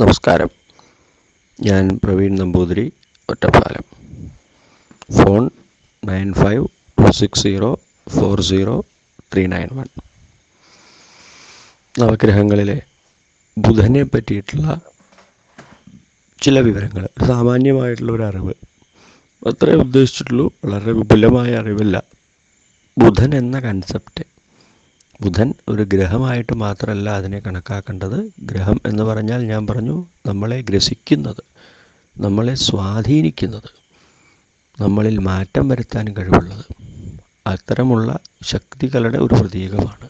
നമസ്കാരം. ഞാൻ Praveen Namboothiri Ottapalam. Phone nine five two six zero four zero three nine one. നവഗ്രഹങ്ങളിലെ ബുധനെ പറ്റിയിട്ടുള്ള ചില വിവരങ്ങൾ സാമാന്യമായിട്ടുള്ള ഒരു അറിവ്. അത്രേ ഉദ്ദേശിച്ചിട്ടുള്ളൂ വളരെ വിപുലമായ അറിവില്ല. ബുധൻ എന്ന കൺസെപ്റ്റ് ബുധൻ ഒരു ഗ്രഹമായിട്ട് മാത്രമല്ല അതിനെ കണക്കാക്കേണ്ടത്. ഗ്രഹം എന്ന് പറഞ്ഞാൽ ഞാൻ പറഞ്ഞു നമ്മളെ ഗ്രസിക്കുന്നത് നമ്മളെ സ്വാധീനിക്കുന്നത് നമ്മളിൽ മാറ്റം വരുത്താൻ കഴിവുള്ളത്. അത്തരമുള്ള ശക്തികളുടെ ഒരു പ്രതീകമാണ്.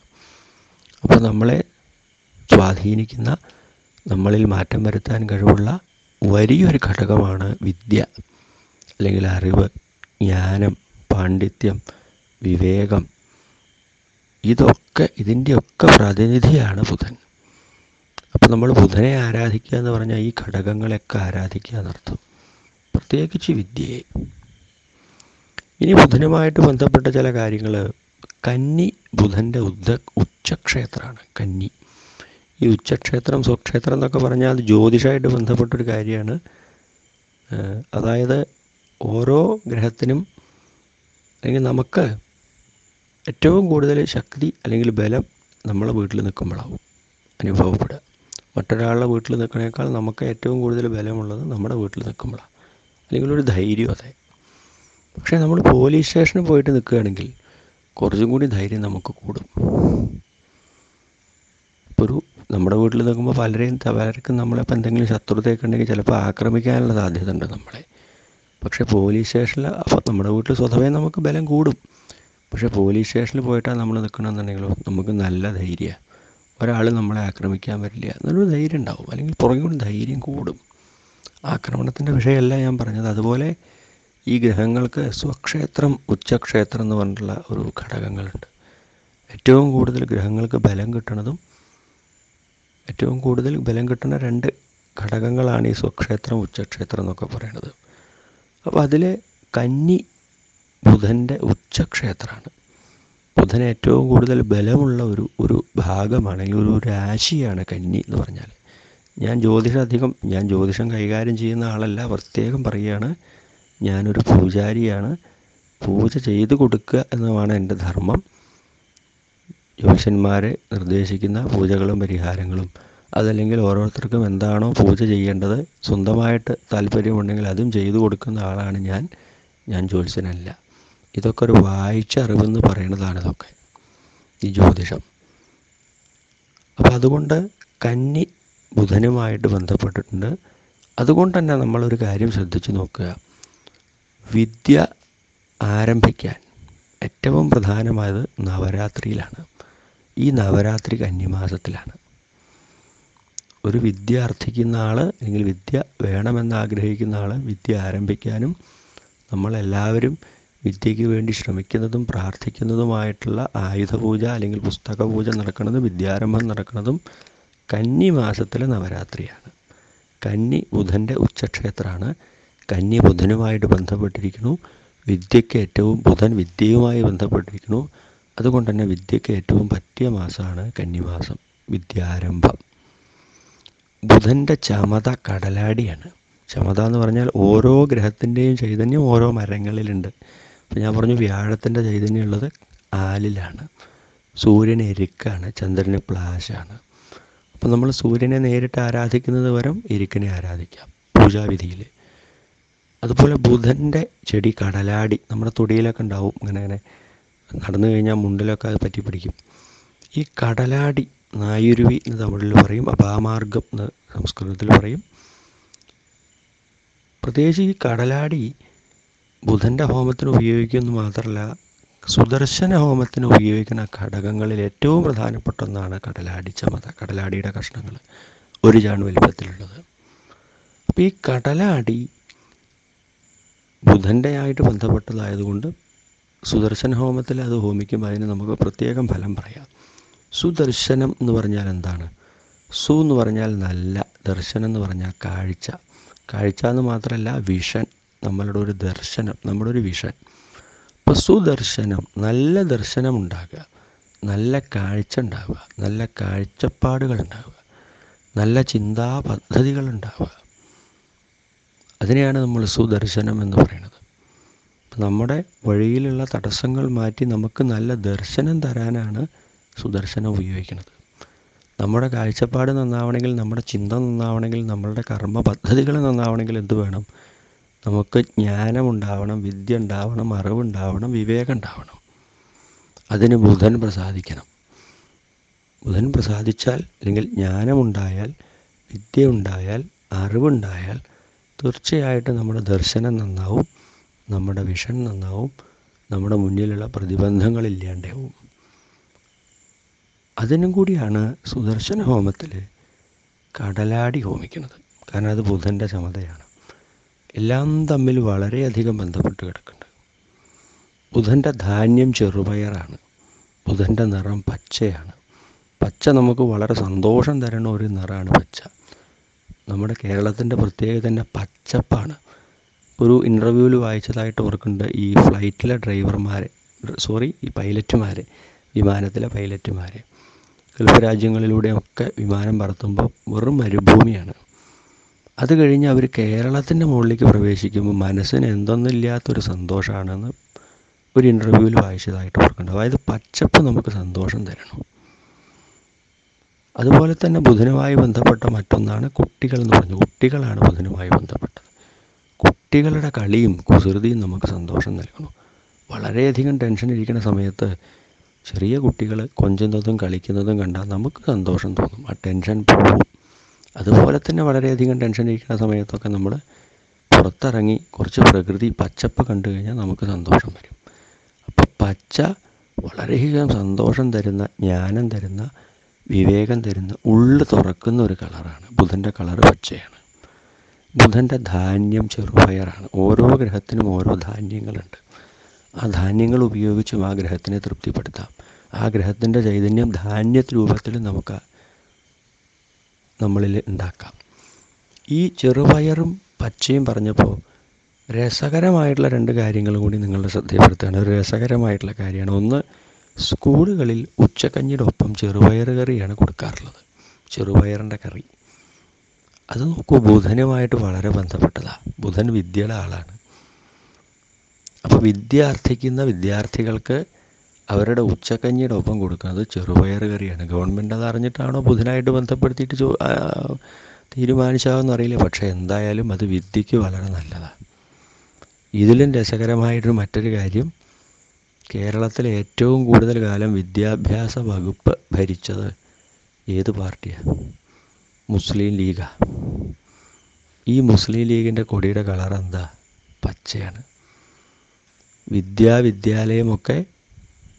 അപ്പോൾ നമ്മളെ സ്വാധീനിക്കുന്ന നമ്മളിൽ മാറ്റം വരുത്താൻ കഴിവുള്ള വലിയൊരു ഘടകമാണ് വിദ്യ. അല്ലെങ്കിൽ അറിവ് ജ്ഞാനം പാണ്ഡിത്യം വിവേകം ഇതൊക്കെ ഇതിന്റെയൊക്കെ പ്രതിനിധിയാണ് ബുധൻ. അപ്പോൾ നമ്മൾ ബുധനെ ആരാധിക്കുക എന്ന് പറഞ്ഞാൽ ഈ ഘടകങ്ങളെയൊക്കെ ആരാധിക്കുക എന്നർത്ഥം. പ്രത്യേകിച്ച് വിദ്യയെ. ഇനി ബുധനുമായിട്ട് ബന്ധപ്പെട്ട ചില കാര്യങ്ങൾ. കന്നി ബുധന്റെ ഉദ്ധ ഉച്ചക്ഷേത്രമാണ്. കന്നി. ഈ ഉച്ചക്ഷേത്രം സ്വക്ഷേത്രം എന്നൊക്കെ പറഞ്ഞാൽ അത് ജ്യോതിഷമായിട്ട് ബന്ധപ്പെട്ടൊരു കാര്യമാണ്. അതായത് ഓരോ ഗ്രഹത്തിനും അല്ലെങ്കിൽ നമുക്ക് ഏറ്റവും കൂടുതൽ ശക്തി അല്ലെങ്കിൽ ബലം നമ്മളെ വീട്ടിൽ നിൽക്കുമ്പോഴാവും അനുഭവപ്പെടുക. മറ്റൊരാളുടെ വീട്ടിൽ നിൽക്കണേക്കാൾ നമുക്ക് ഏറ്റവും കൂടുതൽ ബലമുള്ളത് നമ്മുടെ വീട്ടിൽ നിൽക്കുമ്പോഴാണ്. അല്ലെങ്കിൽ ഒരു ധൈര്യം അതെ. പക്ഷേ നമ്മൾ പോലീസ് സ്റ്റേഷനിൽ പോയിട്ട് നിൽക്കുകയാണെങ്കിൽ കുറച്ചും കൂടി ധൈര്യം നമുക്ക് കൂടും. ഇപ്പോൾ ഒരു നമ്മുടെ വീട്ടിൽ നിൽക്കുമ്പോൾ പലരെയും പലർക്കും നമ്മളിപ്പോൾ എന്തെങ്കിലും ശത്രുതയൊക്കെ ഉണ്ടെങ്കിൽ ചിലപ്പോൾ ആക്രമിക്കാനുള്ള സാധ്യത ഉണ്ട് നമ്മളെ. പക്ഷേ പോലീസ് സ്റ്റേഷനിൽ നമ്മുടെ വീട്ടിൽ സ്വതവേ നമുക്ക് ബലം കൂടും. പക്ഷേ പോലീസ് സ്റ്റേഷനിൽ പോയിട്ടാണ് നമ്മൾ നിൽക്കണമെന്നുണ്ടെങ്കിലോ നമുക്ക് നല്ല ധൈര്യമാണ് ഒരാൾ നമ്മളെ ആക്രമിക്കാൻ വരില്ല. എന്നൊരു ധൈര്യം ഉണ്ടാവും. അല്ലെങ്കിൽ പുറകെ കൊണ്ട് ധൈര്യം കൂടും. ആക്രമണത്തിന്റെ വിഷയമല്ല ഞാൻ പറഞ്ഞത്. അതുപോലെ ഈ ഗ്രഹങ്ങൾക്ക് സ്വക്ഷേത്രം ഉച്ചക്ഷേത്രം എന്ന് പറഞ്ഞിട്ടുള്ള ഒരു ഘടകങ്ങളുണ്ട്. ഏറ്റവും കൂടുതൽ ഗ്രഹങ്ങൾക്ക് ബലം കിട്ടുന്നതും ഏറ്റവും കൂടുതൽ ബലം കിട്ടുന്ന രണ്ട് ഘടകങ്ങളാണ് ഈ സ്വക്ഷേത്രം ഉച്ചക്ഷേത്രം എന്നൊക്കെ പറയുന്നത് അപ്പോൾ അതിൽ കന്നി ബുധന്റെ ഉച്ചക്ഷേത്രമാണ്. ബുധൻ ഏറ്റവും കൂടുതൽ ബലമുള്ള ഒരു ഒരു ഭാഗമാണ് അല്ലെങ്കിൽ ഒരു രാശിയാണ് കന്നി എന്ന് പറഞ്ഞാൽ ഞാൻ ജ്യോതിഷം അധികം ഞാൻ ജ്യോതിഷം കൈകാര്യം ചെയ്യുന്ന ആളല്ല പ്രത്യേകം പറയുകയാണ്. ഞാനൊരു പൂജാരിയാണ്. പൂജ ചെയ്തു കൊടുക്കുക എന്നതാണ് എന്റെ ധർമ്മം. ജ്യോതിഷന്മാരെ നിർദ്ദേശിക്കുന്ന പൂജകളും പരിഹാരങ്ങളും അതല്ലെങ്കിൽ ഓരോരുത്തർക്കും എന്താണോ പൂജ ചെയ്യേണ്ടത് സ്വന്തമായിട്ട് താല്പര്യമുണ്ടെങ്കിൽ അതും ചെയ്തു കൊടുക്കുന്ന ആളാണ് ഞാൻ. ഞാൻ ജ്യോത്സ്യനല്ല ഇതൊക്കെ ഒരു വായിച്ച അറിവെന്ന് പറയുന്നതാണ് ഇതൊക്കെ ഈ ജ്യോതിഷം. അപ്പോൾ അതുകൊണ്ട് കന്നി ബുധനുമായിട്ട് ബന്ധപ്പെട്ടിട്ടുണ്ട്. അതുകൊണ്ട് തന്നെ നമ്മളൊരു കാര്യം ശ്രദ്ധിച്ചു നോക്കുക. വിദ്യ ആരംഭിക്കാൻ ഏറ്റവും പ്രധാനമായത് നവരാത്രിയിലാണ്. ഈ നവരാത്രി കന്നിമാസത്തിലാണ്. ഒരു വിദ്യ അർത്ഥിക്കുന്ന ആൾ അല്ലെങ്കിൽ വിദ്യ വേണമെന്ന് ആഗ്രഹിക്കുന്ന ആൾ വിദ്യ ആരംഭിക്കാനും നമ്മളെല്ലാവരും വിദ്യയ്ക്ക് വേണ്ടി ശ്രമിക്കുന്നതും പ്രാർത്ഥിക്കുന്നതുമായിട്ടുള്ള ആയുധപൂജ അല്ലെങ്കിൽ പുസ്തക പൂജ നടക്കുന്നതും വിദ്യാരംഭം നടക്കുന്നതും കന്നി മാസത്തിലെ നവരാത്രിയാണ്. കന്നി ബുധന്റെ ഉച്ചക്ഷേത്രമാണ്. കന്നി ബുധനുമായിട്ട് ബന്ധപ്പെട്ടിരിക്കുന്നു. വിദ്യയ്ക്ക് ഏറ്റവും ബുധൻ വിദ്യയുമായി ബന്ധപ്പെട്ടിരിക്കുന്നു. അതുകൊണ്ട് തന്നെ വിദ്യയ്ക്ക് ഏറ്റവും പറ്റിയ മാസമാണ് കന്നിമാസം വിദ്യാരംഭം. ബുധന്റെ ചമത കടലാടിയാണ്. ചമത എന്ന് പറഞ്ഞാൽ ഓരോ ഗ്രഹത്തിന്റെയും ചൈതന്യം ഓരോ മരങ്ങളിലുണ്ട്. ഇപ്പം ഞാൻ പറഞ്ഞു വ്യാഴത്തിന്റെ ചൈതന്യം ഉള്ളത് ആലിലാണ് സൂര്യൻ എരുക്കാണ് ചന്ദ്രന് പ്ലാശാണ്. അപ്പം നമ്മൾ സൂര്യനെ നേരിട്ട് ആരാധിക്കുന്നത് വരം എരുക്കിനെ ആരാധിക്കാം പൂജാവിധിയിൽ അതുപോലെ ബുധന്റെ ചെടി കടലാടി നമ്മുടെ തൊടിയിലൊക്കെ ഉണ്ടാവും ഇങ്ങനെ ഇങ്ങനെ നടന്നു കഴിഞ്ഞാൽ മുണ്ടിലൊക്കെ അത് പറ്റി പിടിക്കും. ഈ കടലാടി നായുരുവി എന്ന് തമിഴിൽ പറയും അപാമാർഗം എന്ന് സംസ്കൃതത്തിൽ പറയും. പ്രത്യേകിച്ച് ഈ കടലാടി ബുധന്റെ ഹോമത്തിന് ഉപയോഗിക്കുന്നു മാത്രമല്ല സുദർശന ഹോമത്തിന് ഉപയോഗിക്കുന്ന ഘടകങ്ങളിൽ ഏറ്റവും പ്രധാനപ്പെട്ട ഒന്നാണ് കടലാടി ചമത കടലാടിയുടെ കഷ്ണങ്ങൾ. ഒരു ചാണ് വലിപ്പത്തിലുള്ളത്. അപ്പോൾ ഈ കടലാടി ബുധന്റെ ആയിട്ട് ബന്ധപ്പെട്ടതായതുകൊണ്ട് സുദർശന ഹോമത്തിൽ അത് ഹോമിക്കുമ്പോൾ അതിന് നമുക്ക് പ്രത്യേകം ഫലം പറയാം. സുദർശനം എന്ന് പറഞ്ഞാൽ എന്താണ്? സു എന്ന് പറഞ്ഞാൽ നല്ല ദർശനം എന്ന് പറഞ്ഞാൽ കാഴ്ച. കാഴ്ച എന്ന് മാത്രമല്ല വിഷൻ നമ്മളുടെ ഒരു ദർശനം നമ്മുടെ ഒരു വിഷൻ. അപ്പോൾ സുദർശനം നല്ല ദർശനം ഉണ്ടാകുക നല്ല കാഴ്ച ഉണ്ടാവുക. നല്ല കാഴ്ചപ്പാടുകൾ ഉണ്ടാവുക. നല്ല ചിന്താ പദ്ധതികൾ ഉണ്ടാവുക അതിനെയാണ് നമ്മൾ സുദർശനം എന്ന് പറയുന്നത്. നമ്മുടെ വഴിയിലുള്ള തടസ്സങ്ങൾ മാറ്റി നമുക്ക് നല്ല ദർശനം തരാനാണ് സുദർശനം ഉപയോഗിക്കുന്നത്. നമ്മുടെ കാഴ്ചപ്പാട് നന്നാവണമെങ്കിൽ നമ്മുടെ ചിന്ത നന്നാവണമെങ്കിൽ നമ്മളുടെ കർമ്മ പദ്ധതികൾ നന്നാവണമെങ്കിൽ എന്ത് വേണം? നമുക്ക് ജ്ഞാനമുണ്ടാവണം വിദ്യ ഉണ്ടാവണം അറിവുണ്ടാവണം വിവേകം ഉണ്ടാവണം അതിന് ബുധൻ പ്രസാദിക്കണം. ബുധൻ പ്രസാദിച്ചാൽ അല്ലെങ്കിൽ ജ്ഞാനമുണ്ടായാൽ വിദ്യ ഉണ്ടായാൽ അറിവുണ്ടായാൽ തീർച്ചയായിട്ടും നമ്മുടെ ദർശനം നന്നാവും നമ്മുടെ വിഷൻ നന്നാവും നമ്മുടെ മുന്നിലുള്ള പ്രതിബന്ധങ്ങളില്ലാണ്ടാവും അതിനും കൂടിയാണ് സുദർശന ഹോമത്തിൽ കടലാടി ഹോമിക്കുന്നത്. കാരണം അത് ബുധന്റെ ചമതയാണ്. എല്ലാം തമ്മിൽ വളരെയധികം ബന്ധപ്പെട്ട് കിടക്കുന്നുണ്ട്. ബുധന്റെ ധാന്യം ചെറുപയറാണ്. ബുധന്റെ നിറം പച്ചയാണ്. പച്ച നമുക്ക് വളരെ സന്തോഷം തരുന്ന ഒരു നിറമാണ് പച്ച. നമ്മുടെ കേരളത്തിന്റെ പ്രത്യേകത തന്നെ പച്ചപ്പാണ്. ഒരു ഇന്റർവ്യൂവിൽ വായിച്ചതായിട്ട് ഓർക്കുന്നുണ്ട് ഈ ഫ്ലൈറ്റിലെ ഡ്രൈവർമാരെ സോറി ഈ പൈലറ്റുമാർ വിമാനത്തിലെ പൈലറ്റുമാർ ഗൾഫ് രാജ്യങ്ങളിലൂടെയൊക്കെ വിമാനം പറത്തുമ്പോൾ വെറും മരുഭൂമിയാണ്. അത് കഴിഞ്ഞ് അവർ കേരളത്തിന്റെ മുകളിലേക്ക് പ്രവേശിക്കുമ്പോൾ മനസ്സിന് എന്തൊന്നുമില്ലാത്തൊരു സന്തോഷമാണെന്ന് ഒരു ഇന്റർവ്യൂവിൽ വായിച്ചതായിട്ട് ഓർക്കുന്നുണ്ട്. അതായത് പച്ചപ്പ് നമുക്ക് സന്തോഷം തരണം. അതുപോലെ തന്നെ ബുധനുമായി ബന്ധപ്പെട്ട മറ്റൊന്നാണ് കുട്ടികൾ എന്ന് പറഞ്ഞു കുട്ടികളാണ് ബുധനുമായി ബന്ധപ്പെട്ടത്. കുട്ടികളുടെ കളിയും കുസൃതിയും നമുക്ക് സന്തോഷം നൽകണം വളരെയധികം ടെൻഷൻ ഇരിക്കുന്ന സമയത്ത് ചെറിയ കുട്ടികൾ കൊഞ്ചുന്നതും കളിക്കുന്നതും കണ്ടാൽ നമുക്ക് സന്തോഷം തോന്നും. ആ ടെൻഷൻ പോകും അതുപോലെ തന്നെ വളരെയധികം ടെൻഷൻ ഇരിക്കുന്ന സമയത്തൊക്കെ നമ്മൾ പുറത്തിറങ്ങി കുറച്ച് പ്രകൃതി പച്ചപ്പ് കണ്ടു കഴിഞ്ഞാൽ നമുക്ക് സന്തോഷം വരും. അപ്പോൾ പച്ച വളരെയധികം സന്തോഷം തരുന്ന ജ്ഞാനം തരുന്ന വിവേകം തരുന്ന ഉള്ളു തുറക്കുന്ന ഒരു കളറാണ്. ബുധന്റെ കളർ പച്ചയാണ്. ബുധന്റെ ധാന്യം ചെറുപയറാണ്. ഓരോ ഗ്രഹത്തിനും ഓരോ ധാന്യങ്ങളുണ്ട്. ആ ധാന്യങ്ങൾ ഉപയോഗിച്ചും ആ ഗ്രഹത്തിനെ തൃപ്തിപ്പെടുത്താം. ആ ഗ്രഹത്തിന്റെ ചൈതന്യം ധാന്യ രൂപത്തിൽ നമുക്ക് നമ്മളിൽ ഉണ്ടാക്കാം. ഈ ചെറുപയറും പച്ചയും പറഞ്ഞപ്പോൾ രസകരമായിട്ടുള്ള രണ്ട് കാര്യങ്ങൾ കൂടി നിങ്ങളുടെ ശ്രദ്ധയിൽപ്പെടുത്തുകയാണ്. ഒരു രസകരമായിട്ടുള്ള കാര്യമാണ്. ഒന്ന് സ്കൂളുകളിൽ ഉച്ചക്കഞ്ഞിയുടെ ഒപ്പം ചെറുപയർ കറിയാണ് കൊടുക്കാറുള്ളത്. ചെറുപയറിന്റെ കറി. അത് നോക്കൂ ബുധനുമായിട്ട് വളരെ ബന്ധപ്പെട്ടതാണ് ബുധൻ വിദ്യയുടെ ആളാണ്. അപ്പോൾ വിദ്യ അർത്ഥിക്കുന്ന വിദ്യാർത്ഥികൾക്ക് അവരുടെ ഉച്ചക്കഞ്ഞിയുടെ ഒപ്പം കൊടുക്കുന്നത് ചെറുപയർ കറിയാണ്. ഗവൺമെന്റ് അത് അറിഞ്ഞിട്ടാണോ ബുധനായിട്ട് ബന്ധപ്പെടുത്തിയിട്ട് ചോ തീരുമാനിച്ചാവെന്ന് അറിയില്ല. പക്ഷേ എന്തായാലും അത് വിദ്യയ്ക്ക് വളരെ നല്ലതാണ് ഇതിലും രസകരമായിട്ടൊരു മറ്റൊരു കാര്യം കേരളത്തിൽ ഏറ്റവും കൂടുതൽ കാലം വിദ്യാഭ്യാസ വകുപ്പ് ഭരിച്ചത് ഏത് പാർട്ടിയാണ് മുസ്ലിം ലീഗാണ് ഈ മുസ്ലിം ലീഗിന്റെ കൊടിയുടെ കളർ എന്താ? പച്ചയാണ്. വിദ്യാവിദ്യാലയമൊക്കെ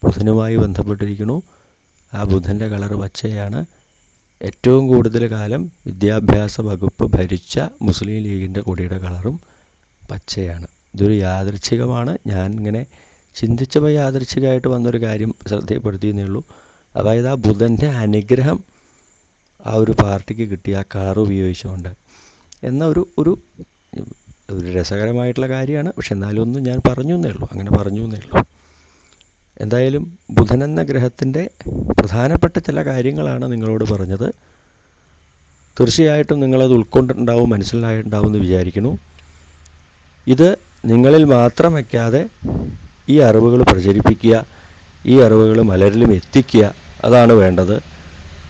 ബുധനുമായി ബന്ധപ്പെട്ടിരിക്കുന്നു. ആ ബുധന്റെ കളർ പച്ചയാണ്. ഏറ്റവും കൂടുതൽ കാലം വിദ്യാഭ്യാസ വകുപ്പ് ഭരിച്ച മുസ്ലിം ലീഗിന്റെ കൊടിയുടെ കളറും പച്ചയാണ്. ഇതൊരു യാദൃച്ഛികമാണ്. ഞാൻ ഇങ്ങനെ ചിന്തിച്ചപ്പോൾ യാദൃച്ഛികമായിട്ട് വന്നൊരു കാര്യം ശ്രദ്ധയപ്പെടുത്തിയെന്നേ ഉള്ളൂ. അതായത് ആ ബുധന്റെ അനുഗ്രഹം ആ ഒരു പാർട്ടിക്ക് കിട്ടി ആ കളർ ഉപയോഗിച്ചുകൊണ്ട്. എന്ന ഒരു ഒരു ഒരു രസകരമായിട്ടുള്ള കാര്യമാണ്. പക്ഷെ എന്നാലും ഒന്നും ഞാൻ പറഞ്ഞു എന്നേ ഉള്ളൂ. അങ്ങനെ പറഞ്ഞു എന്നേ ഉള്ളൂ. എന്തായാലും ബുധൻ എന്ന ഗ്രഹത്തിന്റെ പ്രധാനപ്പെട്ട ചില കാര്യങ്ങളാണ് നിങ്ങളോട് പറഞ്ഞത്. തീർച്ചയായിട്ടും നിങ്ങളത് ഉൾക്കൊണ്ടിട്ടുണ്ടാവും മനസ്സിലായിട്ടുണ്ടാവും എന്ന് വിചാരിക്കുന്നു. ഇത് നിങ്ങളിൽ മാത്രം വയ്ക്കാതെ ഈ അറിവുകൾ പ്രചരിപ്പിക്കുക ഈ അറിവുകൾ മലരിലും എത്തിക്കുക അതാണ് വേണ്ടത്.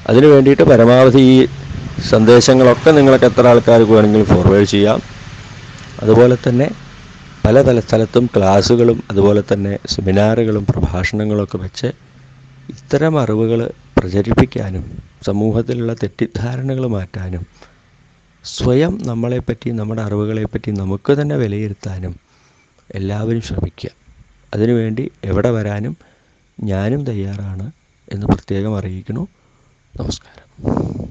അതിനു വേണ്ടിയിട്ട് പരമാവധി ഈ സന്ദേശങ്ങളൊക്കെ നിങ്ങൾക്ക് എത്ര ആൾക്കാർക്ക് വേണമെങ്കിലും ഫോർവേഡ് ചെയ്യാം. അതുപോലെ തന്നെ പല പല സ്ഥലത്തും ക്ലാസ്സുകളും അതുപോലെ തന്നെ സെമിനാറുകളും പ്രഭാഷണങ്ങളൊക്കെ വെച്ച് ഇത്തരം അറിവുകൾ പ്രചരിപ്പിക്കാനും സമൂഹത്തിലുള്ള തെറ്റിദ്ധാരണകൾ മാറ്റാനും സ്വയം നമ്മളെപ്പറ്റി നമ്മുടെ അറിവുകളെപ്പറ്റി നമുക്ക് തന്നെ വിലയിരുത്താനും എല്ലാവരും ശ്രമിക്കുക. അതിനുവേണ്ടി എവിടെ വരാനും ഞാനും തയ്യാറാണ് എന്ന് പ്രത്യേകം അറിയിക്കുന്നു. നമസ്കാരം.